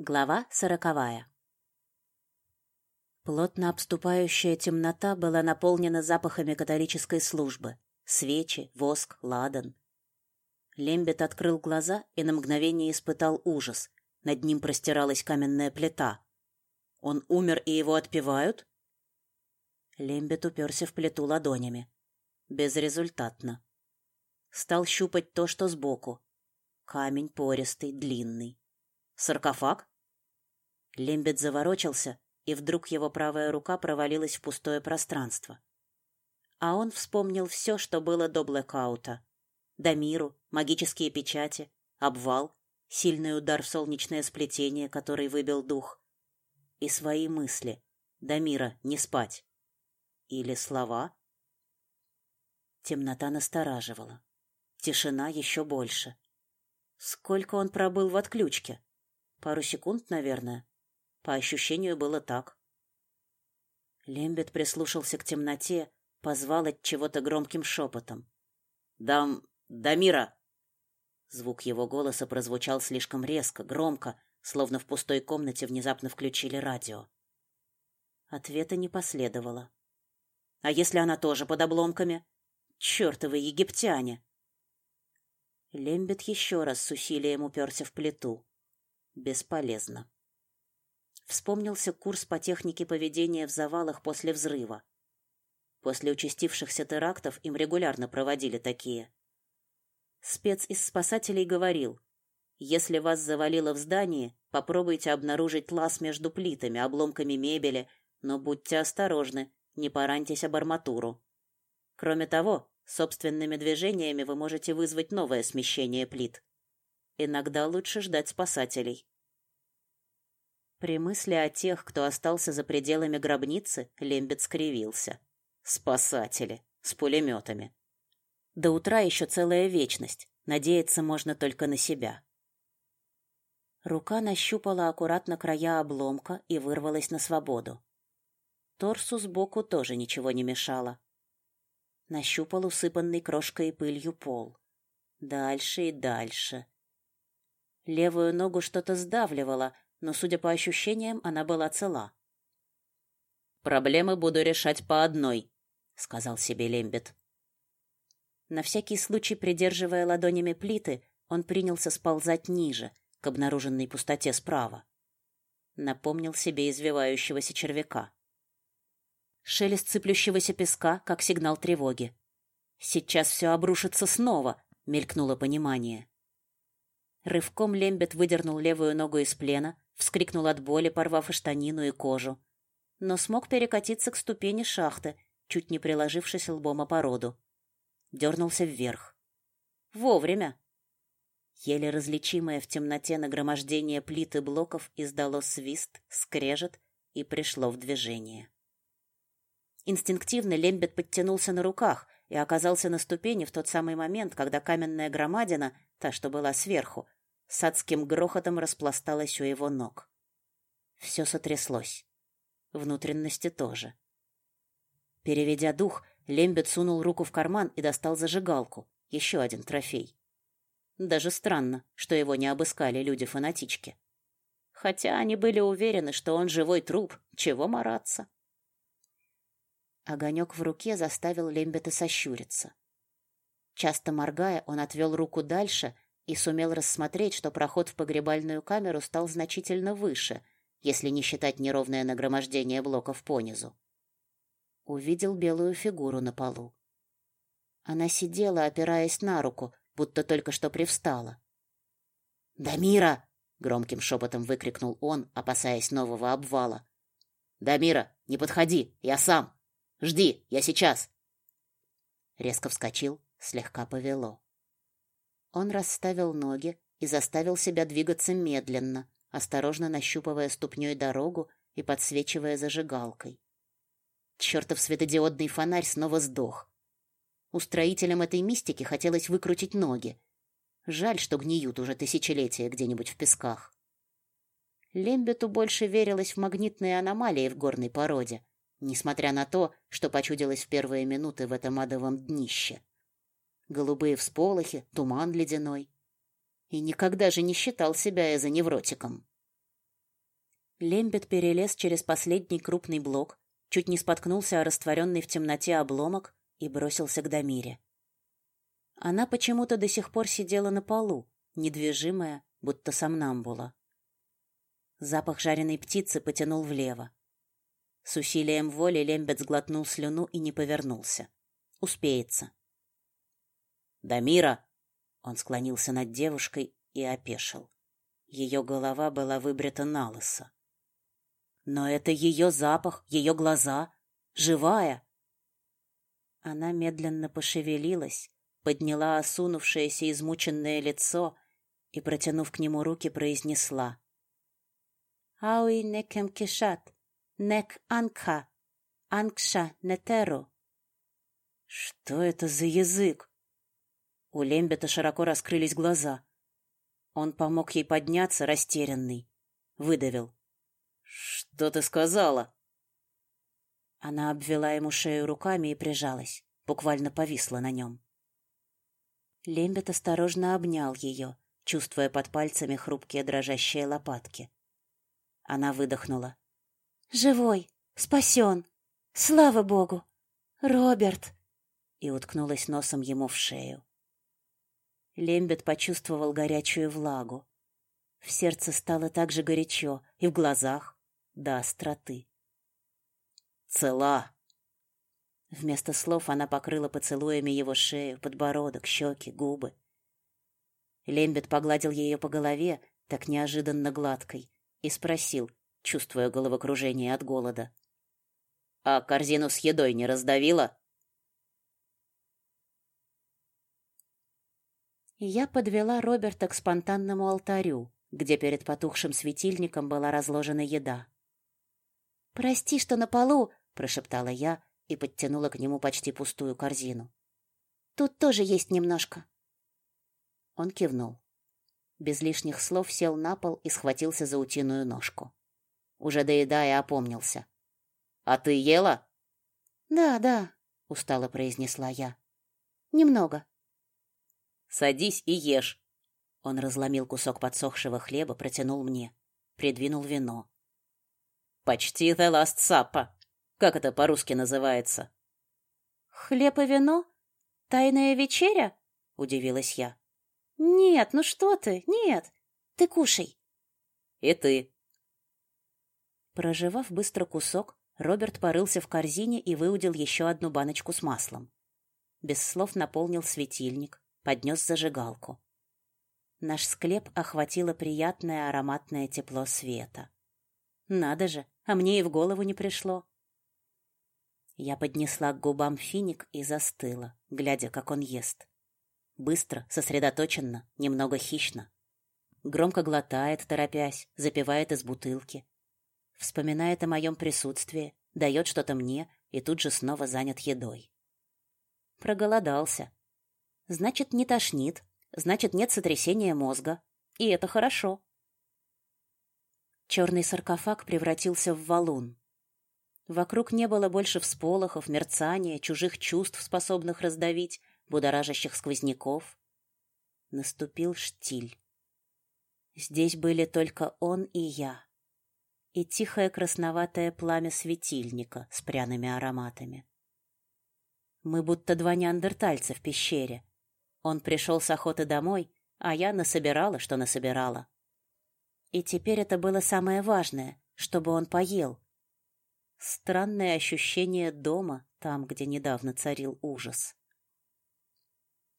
Глава сороковая. Плотно обступающая темнота была наполнена запахами католической службы. Свечи, воск, ладан. Лембет открыл глаза и на мгновение испытал ужас. Над ним простиралась каменная плита. Он умер, и его отпевают? Лембет уперся в плиту ладонями. Безрезультатно. Стал щупать то, что сбоку. Камень пористый, длинный. Саркофаг? Лембет заворочился, и вдруг его правая рука провалилась в пустое пространство. А он вспомнил все, что было до блэкаута. Дамиру, магические печати, обвал, сильный удар в солнечное сплетение, который выбил дух. И свои мысли. Дамира, не спать. Или слова? Темнота настораживала. Тишина еще больше. Сколько он пробыл в отключке? Пару секунд, наверное. По ощущению было так. Лембет прислушался к темноте, позвал от чего-то громким шепотом. «Дам... Дамира!» Звук его голоса прозвучал слишком резко, громко, словно в пустой комнате внезапно включили радио. Ответа не последовало. «А если она тоже под обломками? Чёртовы египтяне!» Лембет еще раз с усилием уперся в плиту. Бесполезно. Вспомнился курс по технике поведения в завалах после взрыва. После участившихся терактов им регулярно проводили такие. Спец из спасателей говорил, если вас завалило в здании, попробуйте обнаружить лаз между плитами, обломками мебели, но будьте осторожны, не пораньтесь об арматуру. Кроме того, собственными движениями вы можете вызвать новое смещение плит. Иногда лучше ждать спасателей. При мысли о тех, кто остался за пределами гробницы, Лембет скривился. Спасатели. С пулеметами. До утра еще целая вечность. Надеяться можно только на себя. Рука нащупала аккуратно края обломка и вырвалась на свободу. Торсу сбоку тоже ничего не мешало. Нащупал усыпанный крошкой и пылью пол. Дальше и дальше. Левую ногу что-то сдавливало, но, судя по ощущениям, она была цела. «Проблемы буду решать по одной», — сказал себе Лембет. На всякий случай, придерживая ладонями плиты, он принялся сползать ниже, к обнаруженной пустоте справа. Напомнил себе извивающегося червяка. Шелест сыплющегося песка, как сигнал тревоги. «Сейчас все обрушится снова», — мелькнуло понимание. Рывком Лембет выдернул левую ногу из плена, вскрикнул от боли, порвав и штанину, и кожу. Но смог перекатиться к ступени шахты, чуть не приложившись лбом о породу. Дернулся вверх. Вовремя. Еле различимое в темноте нагромождение плит и блоков издало свист, скрежет и пришло в движение. Инстинктивно Лембет подтянулся на руках и оказался на ступени в тот самый момент, когда каменная громадина, та, что была сверху, с адским грохотом распласталась у его ног. Все сотряслось. Внутренности тоже. Переведя дух, Лембет сунул руку в карман и достал зажигалку. Еще один трофей. Даже странно, что его не обыскали люди-фанатички. Хотя они были уверены, что он живой труп, чего мараться. Огонек в руке заставил Лембета сощуриться. Часто моргая, он отвел руку дальше и сумел рассмотреть, что проход в погребальную камеру стал значительно выше, если не считать неровное нагромождение блоков понизу. Увидел белую фигуру на полу. Она сидела, опираясь на руку, будто только что привстала. «Дамира!» — громким шепотом выкрикнул он, опасаясь нового обвала. «Дамира, не подходи, я сам! Жди, я сейчас!» Резко вскочил, слегка повело. Он расставил ноги и заставил себя двигаться медленно, осторожно нащупывая ступней дорогу и подсвечивая зажигалкой. Чертов светодиодный фонарь снова сдох. Устроителям этой мистики хотелось выкрутить ноги. Жаль, что гниют уже тысячелетия где-нибудь в песках. Лембету больше верилось в магнитные аномалии в горной породе, несмотря на то, что почудилось в первые минуты в этом адовом днище голубые всполохи, туман ледяной. И никогда же не считал себя эзоневротиком. Лембет перелез через последний крупный блок, чуть не споткнулся о растворенный в темноте обломок и бросился к Дамире. Она почему-то до сих пор сидела на полу, недвижимая, будто сомнамбула. Запах жареной птицы потянул влево. С усилием воли Лембет сглотнул слюну и не повернулся. Успеется. «Дамира!» Он склонился над девушкой и опешил. Ее голова была выбрита на лысо. Но это ее запах, ее глаза. Живая. Она медленно пошевелилась, подняла осунувшееся измученное лицо и, протянув к нему руки, произнесла. «Ауи некем кишат, нек анкха, анкша нетеру». «Что это за язык?» У Лембета широко раскрылись глаза. Он помог ей подняться, растерянный. Выдавил. «Что ты сказала?» Она обвела ему шею руками и прижалась, буквально повисла на нем. Лембет осторожно обнял ее, чувствуя под пальцами хрупкие дрожащие лопатки. Она выдохнула. «Живой! Спасен! Слава Богу! Роберт!» И уткнулась носом ему в шею. Лембет почувствовал горячую влагу. В сердце стало так же горячо, и в глазах, до остроты. «Цела!» Вместо слов она покрыла поцелуями его шею, подбородок, щеки, губы. Лембет погладил ее по голове, так неожиданно гладкой, и спросил, чувствуя головокружение от голода. «А корзину с едой не раздавила?» Я подвела Роберта к спонтанному алтарю, где перед потухшим светильником была разложена еда. «Прости, что на полу!» — прошептала я и подтянула к нему почти пустую корзину. «Тут тоже есть немножко». Он кивнул. Без лишних слов сел на пол и схватился за утиную ножку. Уже доедая, опомнился. «А ты ела?» «Да, да», — устало произнесла я. «Немного». Садись и ешь. Он разломил кусок подсохшего хлеба, протянул мне, придвинул вино. Почти the last supper. Как это по-русски называется? Хлеб и вино? Тайная вечеря? удивилась я. Нет, ну что ты? Нет. Ты кушай. И ты. Прожевав быстро кусок, Роберт порылся в корзине и выудил еще одну баночку с маслом. Без слов наполнил светильник, поднес зажигалку. Наш склеп охватило приятное ароматное тепло света. Надо же, а мне и в голову не пришло. Я поднесла к губам финик и застыла, глядя, как он ест. Быстро, сосредоточенно, немного хищно. Громко глотает, торопясь, запивает из бутылки. Вспоминает о моем присутствии, дает что-то мне и тут же снова занят едой. Проголодался, Значит, не тошнит, значит, нет сотрясения мозга. И это хорошо. Черный саркофаг превратился в валун. Вокруг не было больше всполохов, мерцания, чужих чувств, способных раздавить, будоражащих сквозняков. Наступил штиль. Здесь были только он и я. И тихое красноватое пламя светильника с пряными ароматами. Мы будто два неандертальца в пещере, он пришел с охоты домой, а я насобирала, что насобирала. И теперь это было самое важное, чтобы он поел. Странное ощущение дома, там, где недавно царил ужас.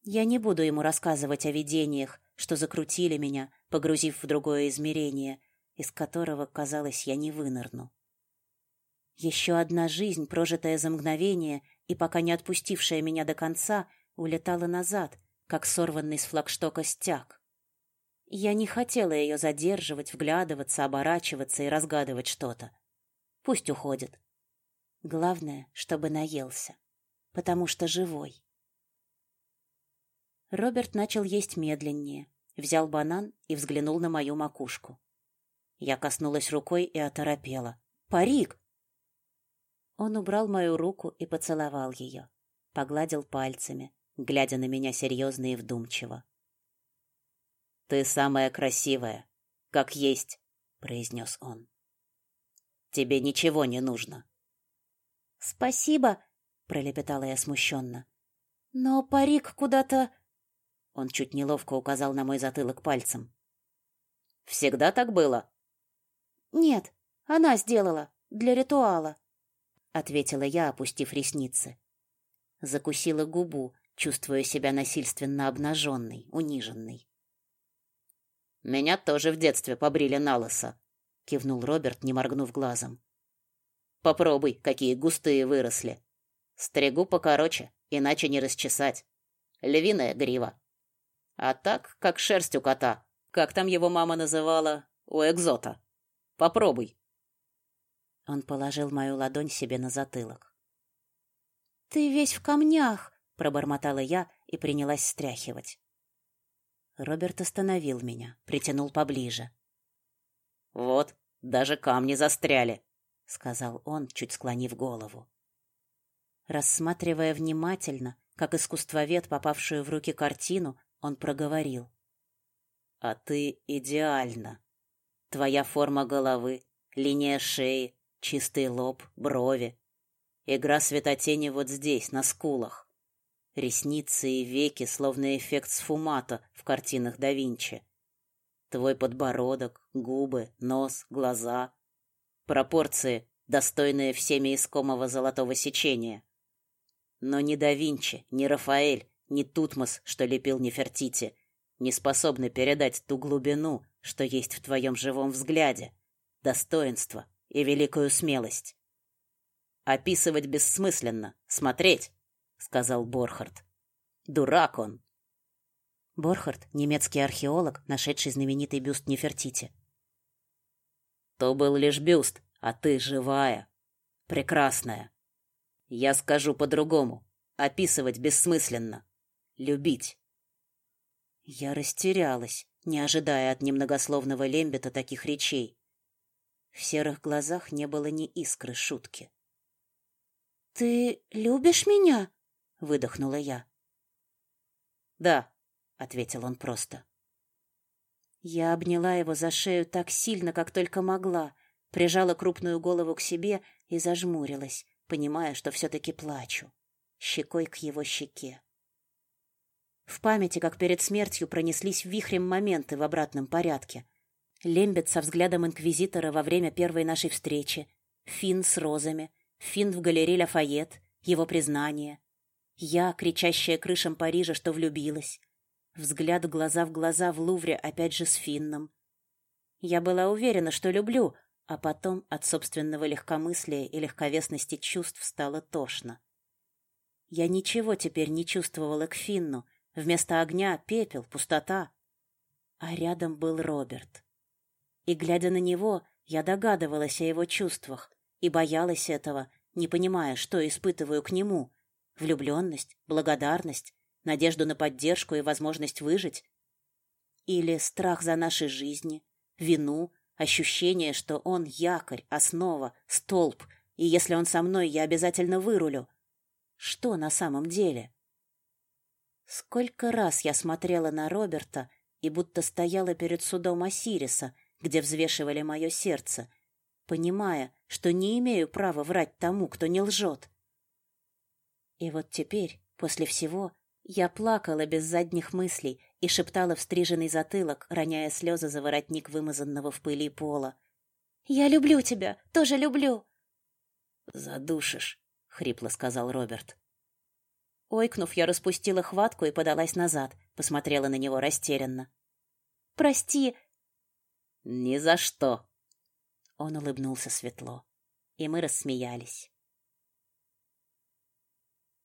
Я не буду ему рассказывать о видениях, что закрутили меня, погрузив в другое измерение, из которого, казалось, я не вынырну. Еще одна жизнь, прожитая за мгновение и пока не отпустившая меня до конца, улетала назад, как сорванный с флагштока стяг. Я не хотела ее задерживать, вглядываться, оборачиваться и разгадывать что-то. Пусть уходит. Главное, чтобы наелся, потому что живой. Роберт начал есть медленнее, взял банан и взглянул на мою макушку. Я коснулась рукой и оторопела. «Парик!» Он убрал мою руку и поцеловал ее, погладил пальцами, глядя на меня серьезно и вдумчиво. «Ты самая красивая, как есть», — произнес он. Тебе ничего не нужно. Спасибо, пролепетала я смущенно. Но парик куда-то Он чуть неловко указал на мой затылок пальцем. Всегда так было? Нет, она сделала для ритуала, ответила я, опустив ресницы. Закусила губу, чувствуя себя насильственно обнаженной, униженной. Меня тоже в детстве побрили на лысо, кивнул Роберт, не моргнув глазом. Попробуй, какие густые выросли. Стригу покороче, иначе не расчесать. Львиная грива. А так, как шерсть у кота. Как там его мама называла? У экзота. Попробуй. Он положил мою ладонь себе на затылок. Ты весь в камнях, пробормотала я и принялась стряхивать. Роберт остановил меня, притянул поближе. Вот, даже камни застряли, сказал он, чуть склонив голову. Рассматривая внимательно, как искусствовед, попавшую в руки картину, он проговорил: "А ты идеальна. Твоя форма головы, линия шеи, чистый лоб, брови, игра светотени вот здесь, на скулах. Ресницы и веки, словно эффект сфумата в картинах да Винчи. Твой подбородок, губы, нос, глаза. Пропорции, достойные всеми искомого золотого сечения. Но ни да Винчи, ни Рафаэль, ни Тутмос, что лепил Нефертити, не способны передать ту глубину, что есть в твоем живом взгляде, достоинство и великую смелость. Описывать бессмысленно, смотреть сказал Борхард. Дурак он. Борхард немецкий археолог, нашедший знаменитый бюст Нефертити. То был лишь бюст, а ты живая, прекрасная. Я скажу по-другому. Описывать бессмысленно. Любить. Я растерялась, не ожидая от немногословного Лембета таких речей. В серых глазах не было ни искры шутки. Ты любишь меня? Выдохнула я. Да, ответил он просто. Я обняла его за шею так сильно, как только могла, прижала крупную голову к себе и зажмурилась, понимая, что все таки плачу, щекой к его щеке. В памяти, как перед смертью, пронеслись вихрем моменты в обратном порядке. Лембет со взглядом инквизитора во время первой нашей встречи, Фин с розами, Фин в галерее Лафайет, его признание, я, кричащая крышам Парижа, что влюбилась. Взгляд глаза в глаза в Лувре опять же с Финном. Я была уверена, что люблю, а потом от собственного легкомыслия и легковесности чувств стало тошно. Я ничего теперь не чувствовала к Финну. Вместо огня — пепел, пустота. А рядом был Роберт. И, глядя на него, я догадывалась о его чувствах и боялась этого, не понимая, что испытываю к нему — Влюбленность, благодарность, надежду на поддержку и возможность выжить? Или страх за наши жизни, вину, ощущение, что он якорь, основа, столб, и если он со мной, я обязательно вырулю? Что на самом деле? Сколько раз я смотрела на Роберта и будто стояла перед судом Осириса, где взвешивали мое сердце, понимая, что не имею права врать тому, кто не лжет. И вот теперь, после всего, я плакала без задних мыслей и шептала в стриженный затылок, роняя слезы за воротник вымазанного в пыли пола. «Я люблю тебя, тоже люблю!» «Задушишь», — хрипло сказал Роберт. Ойкнув, я распустила хватку и подалась назад, посмотрела на него растерянно. «Прости!» «Ни за что!» Он улыбнулся светло, и мы рассмеялись.